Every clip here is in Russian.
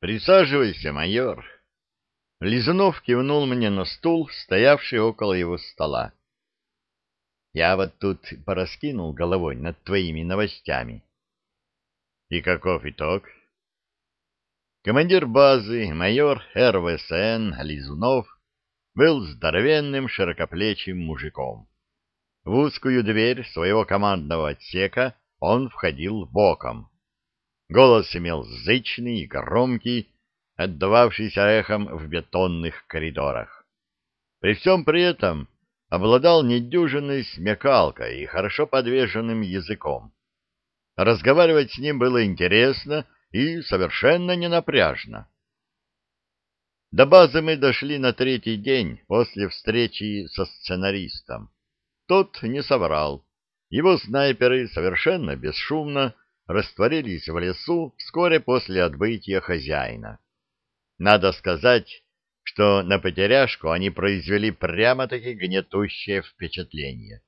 Присаживайся, майор. Лизунов кивнул мне на стул, стоявший около его стола. Я вот тут пораскинул головой над твоими новостями. И каков итог? Командир базы, майор РВСН Лизунов, был здоровенным широкоплечим мужиком. В узкую дверь своего командного отсека он входил боком. Голос имел зычный и громкий, отдававшийся эхом в бетонных коридорах. При всем при этом обладал недюжинной смекалкой и хорошо подвешенным языком. Разговаривать с ним было интересно и совершенно ненапряжно. До базы мы дошли на третий день после встречи со сценаристом. Тот не соврал. Его снайперы совершенно бесшумно растворились в лесу вскоре после отбытия хозяина. Надо сказать, что на потеряшку они произвели прямо-таки гнетущее впечатление.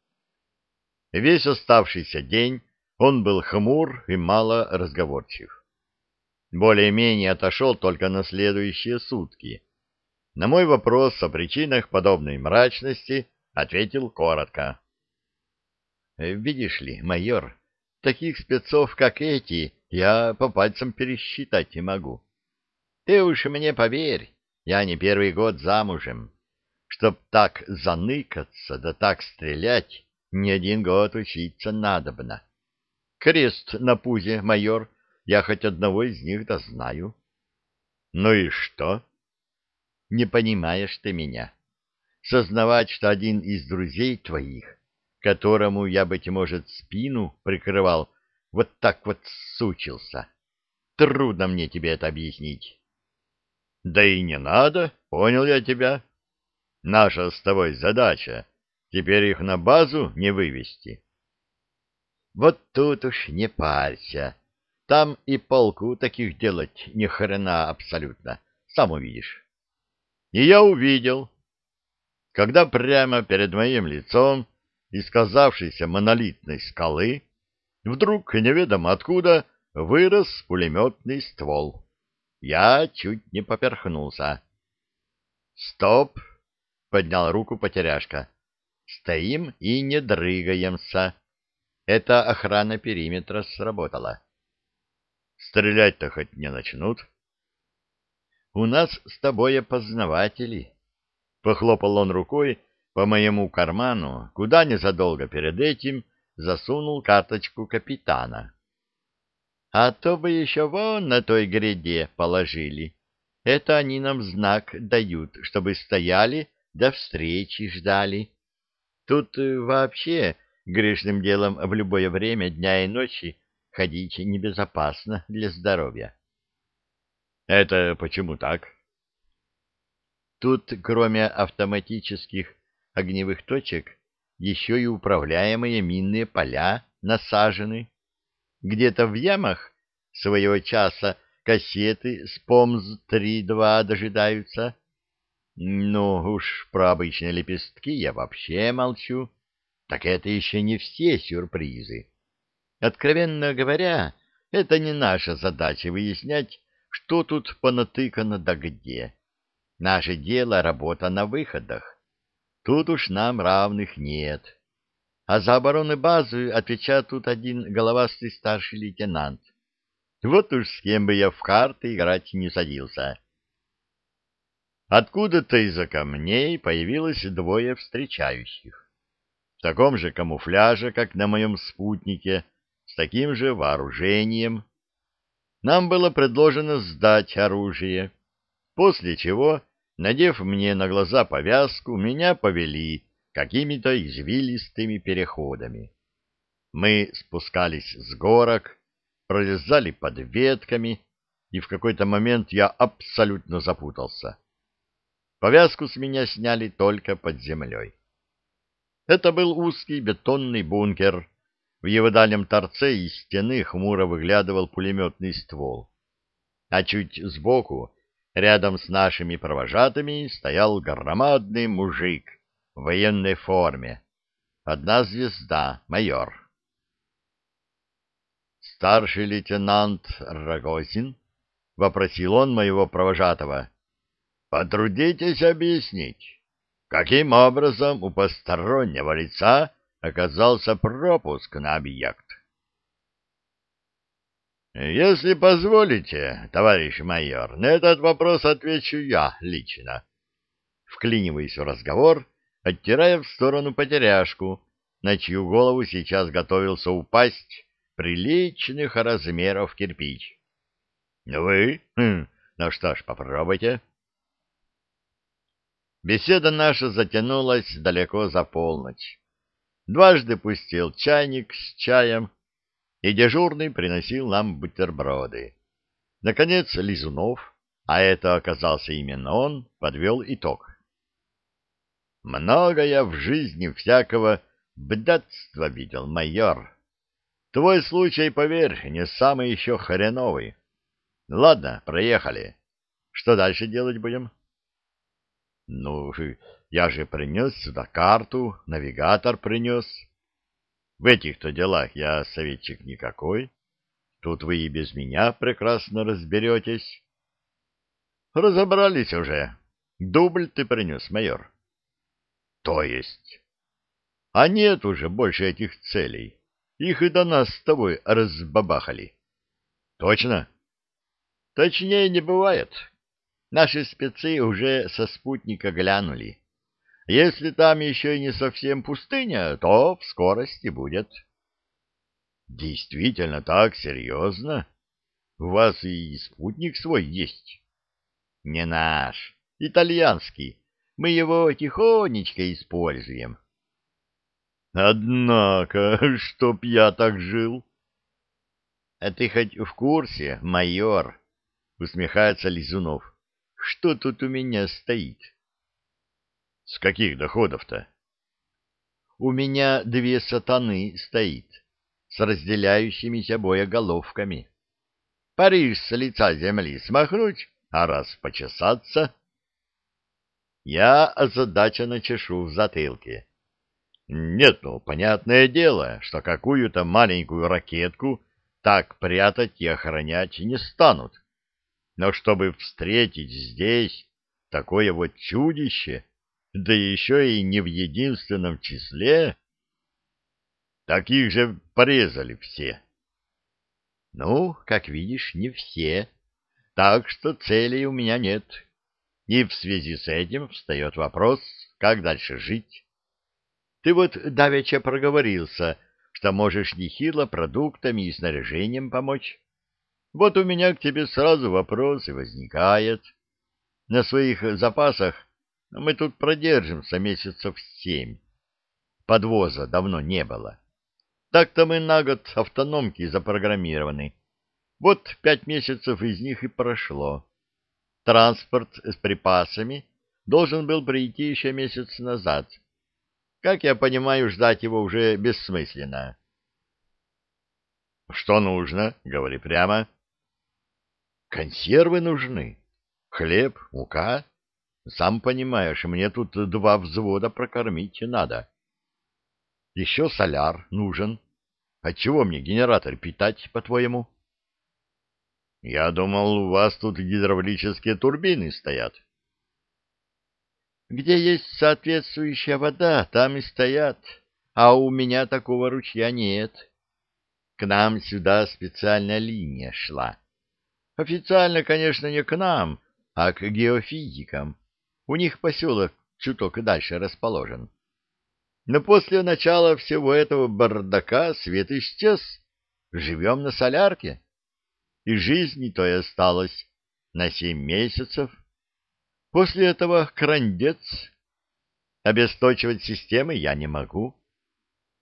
Весь оставшийся день он был хмур и мало разговорчив. Более-менее отошел только на следующие сутки. На мой вопрос о причинах подобной мрачности ответил коротко. «Видишь ли, майор, таких спецов, как эти, я по пальцам пересчитать не могу. Ты уж мне поверь, я не первый год замужем. Чтоб так заныкаться да так стрелять, не один год учиться надобно. Крест на пузе, майор, я хоть одного из них да знаю. Ну и что? Не понимаешь ты меня. Сознавать, что один из друзей твоих, которому я, быть может, спину прикрывал, вот так вот сучился. Трудно мне тебе это объяснить. Да и не надо, понял я тебя. Наша с тобой задача теперь их на базу не вывести. Вот тут уж не парься. Там и полку таких делать ни хрена абсолютно. Сам увидишь. И я увидел, когда прямо перед моим лицом из казавшейся монолитной скалы вдруг неведомо откуда вырос пулеметный ствол. Я чуть не поперхнулся. «Стоп!» — поднял руку потеряшка. «Стоим и не дрыгаемся. Это охрана периметра сработала». «Стрелять-то хоть не начнут?» «У нас с тобой опознаватели». Похлопал он рукой по моему карману, куда незадолго перед этим засунул карточку капитана. А то бы еще вон на той гряде положили. Это они нам знак дают, чтобы стояли до встречи ждали. Тут э, вообще грешным делом в любое время дня и ночи ходить небезопасно для здоровья. Это почему так? Тут, кроме автоматических огневых точек, еще и управляемые минные поля насажены. Где-то в ямах своего часа кассеты с ПОМЗ-3-2 дожидаются. Ну уж про обычные лепестки я вообще молчу. Так это еще не все сюрпризы. Откровенно говоря, это не наша задача выяснять, что тут понатыкано да где. Наше дело — работа на выходах. Тут уж нам равных нет а за оборону базы отвечает тут один головастый старший лейтенант. Вот уж с кем бы я в карты играть не садился. Откуда-то из-за камней появилось двое встречающих. В таком же камуфляже, как на моем спутнике, с таким же вооружением. Нам было предложено сдать оружие, после чего, надев мне на глаза повязку, меня повели какими-то извилистыми переходами. Мы спускались с горок, пролезали под ветками, и в какой-то момент я абсолютно запутался. Повязку с меня сняли только под землей. Это был узкий бетонный бункер. В его дальнем торце из стены хмуро выглядывал пулеметный ствол. А чуть сбоку, рядом с нашими провожатыми, стоял громадный мужик — в военной форме. Одна звезда, майор. Старший лейтенант Рогозин, вопросил он моего провожатого. Потрудитесь объяснить, каким образом у постороннего лица оказался пропуск на объект. Если позволите, товарищ майор, на этот вопрос отвечу я лично. Вклиниваясь в разговор, оттирая в сторону потеряшку, на чью голову сейчас готовился упасть приличных размеров кирпич. — Вы? Хм, ну что ж, попробуйте. Беседа наша затянулась далеко за полночь. Дважды пустил чайник с чаем, и дежурный приносил нам бутерброды. Наконец Лизунов, а это оказался именно он, подвел итог. Много я в жизни всякого бдатства видел, майор. Твой случай, поверь, не самый еще хреновый. Ладно, проехали. Что дальше делать будем? Ну, я же принес сюда карту, навигатор принес. В этих-то делах я советчик никакой. Тут вы и без меня прекрасно разберетесь. Разобрались уже. Дубль ты принес, майор. То есть? А нет уже больше этих целей. Их и до нас с тобой разбабахали. Точно? Точнее не бывает. Наши спецы уже со спутника глянули. Если там еще и не совсем пустыня, то в скорости будет. Действительно так серьезно? У вас и спутник свой есть? Не наш, итальянский. Мы его тихонечко используем. Однако, чтоб я так жил. А ты хоть в курсе, майор? Усмехается Лизунов. Что тут у меня стоит? С каких доходов-то? У меня две сатаны стоит, с разделяющимися боеголовками. Париж с лица земли смахнуть, а раз почесаться. Я озадаченно чешу в затылке. Нет, ну, понятное дело, что какую-то маленькую ракетку так прятать и охранять не станут. Но чтобы встретить здесь такое вот чудище, да еще и не в единственном числе. Таких же порезали все. Ну, как видишь, не все. Так что целей у меня нет. И в связи с этим встает вопрос, как дальше жить. Ты вот давеча проговорился, что можешь нехило продуктами и снаряжением помочь. Вот у меня к тебе сразу вопрос и возникает. На своих запасах мы тут продержимся месяцев семь. Подвоза давно не было. Так-то мы на год автономки запрограммированы. Вот пять месяцев из них и прошло. Транспорт с припасами должен был прийти еще месяц назад. Как я понимаю, ждать его уже бессмысленно. — Что нужно? — говори прямо. — Консервы нужны. Хлеб, мука. Сам понимаешь, мне тут два взвода прокормить надо. Еще соляр нужен. Отчего мне генератор питать, по-твоему? Я думал, у вас тут гидравлические турбины стоят. Где есть соответствующая вода, там и стоят, а у меня такого ручья нет. К нам сюда специальная линия шла. Официально, конечно, не к нам, а к геофизикам. У них поселок чуток дальше расположен. Но после начала всего этого бардака свет исчез. Живем на солярке. И жизни той осталось на семь месяцев. После этого крандец. Обесточивать системы я не могу.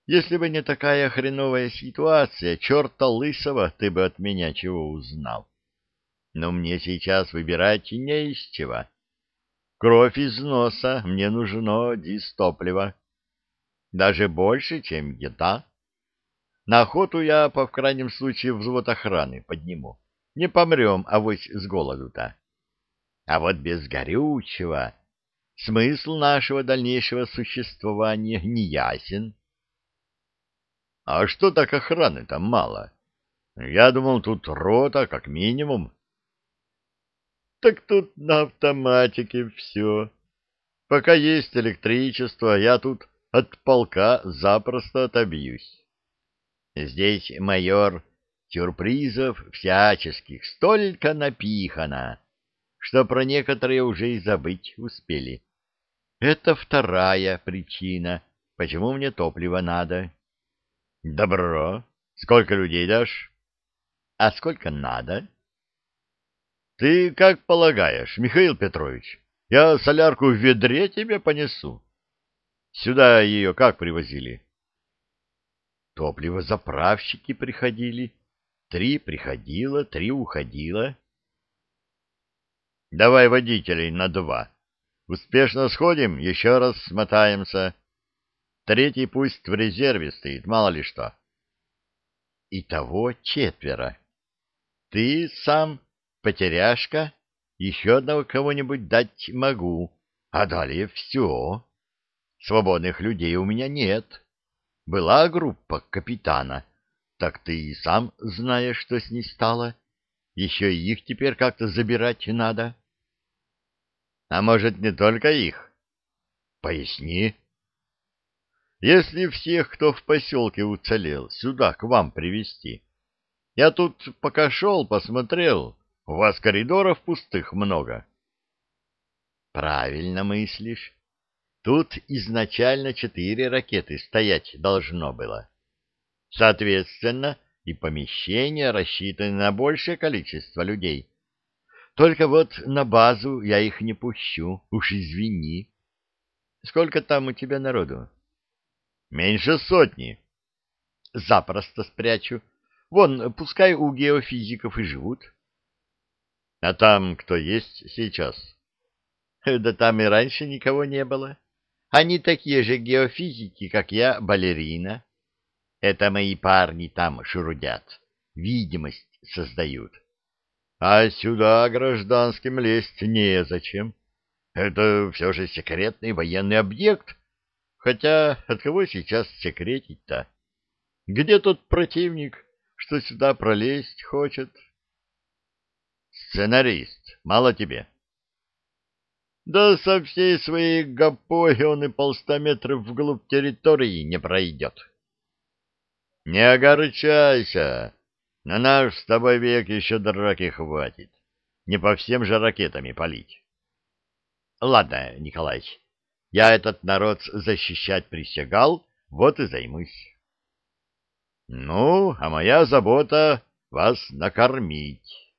Если бы не такая хреновая ситуация, черта лысого ты бы от меня чего узнал. Но мне сейчас выбирать не из чего. Кровь из носа, мне нужно дистопливо. Даже больше, чем еда. На охоту я, по в крайнем случае, взвод охраны подниму. Не помрем, авось с голоду-то. А вот без горючего смысл нашего дальнейшего существования не ясен. А что так охраны там мало? Я думал, тут рота, как минимум. Так тут на автоматике все. Пока есть электричество, я тут от полка запросто отобьюсь. Здесь, майор, сюрпризов всяческих столько напихано, что про некоторые уже и забыть успели. Это вторая причина, почему мне топливо надо. Добро. Сколько людей дашь? А сколько надо? Ты как полагаешь, Михаил Петрович, я солярку в ведре тебе понесу. Сюда ее как привозили? Топливозаправщики приходили. Три приходило, три уходило. Давай водителей на два. Успешно сходим, еще раз смотаемся. Третий пусть в резерве стоит, мало ли что. Итого четверо. Ты сам, потеряшка, еще одного кого-нибудь дать могу, а далее все. Свободных людей у меня нет. Была группа капитана, так ты и сам знаешь, что с ней стало. Еще и их теперь как-то забирать надо. А может, не только их? Поясни. Если всех, кто в поселке уцелел, сюда к вам привести. Я тут пока шел, посмотрел, у вас коридоров пустых много. Правильно мыслишь. Тут изначально четыре ракеты стоять должно было. Соответственно, и помещения рассчитаны на большее количество людей. Только вот на базу я их не пущу, уж извини. Сколько там у тебя народу? Меньше сотни. Запросто спрячу. Вон, пускай у геофизиков и живут. А там кто есть сейчас? Да там и раньше никого не было. Они такие же геофизики, как я, балерина. Это мои парни там шурудят, видимость создают. А сюда гражданским лезть незачем. Это все же секретный военный объект. Хотя от кого сейчас секретить-то? Где тот противник, что сюда пролезть хочет? Сценарист, мало тебе? Да со всей своей гопой он и полста метров вглубь территории не пройдет. Не огорчайся, на наш с тобой век еще драки хватит. Не по всем же ракетами палить. Ладно, Николаевич, я этот народ защищать присягал, вот и займусь. Ну, а моя забота — вас накормить.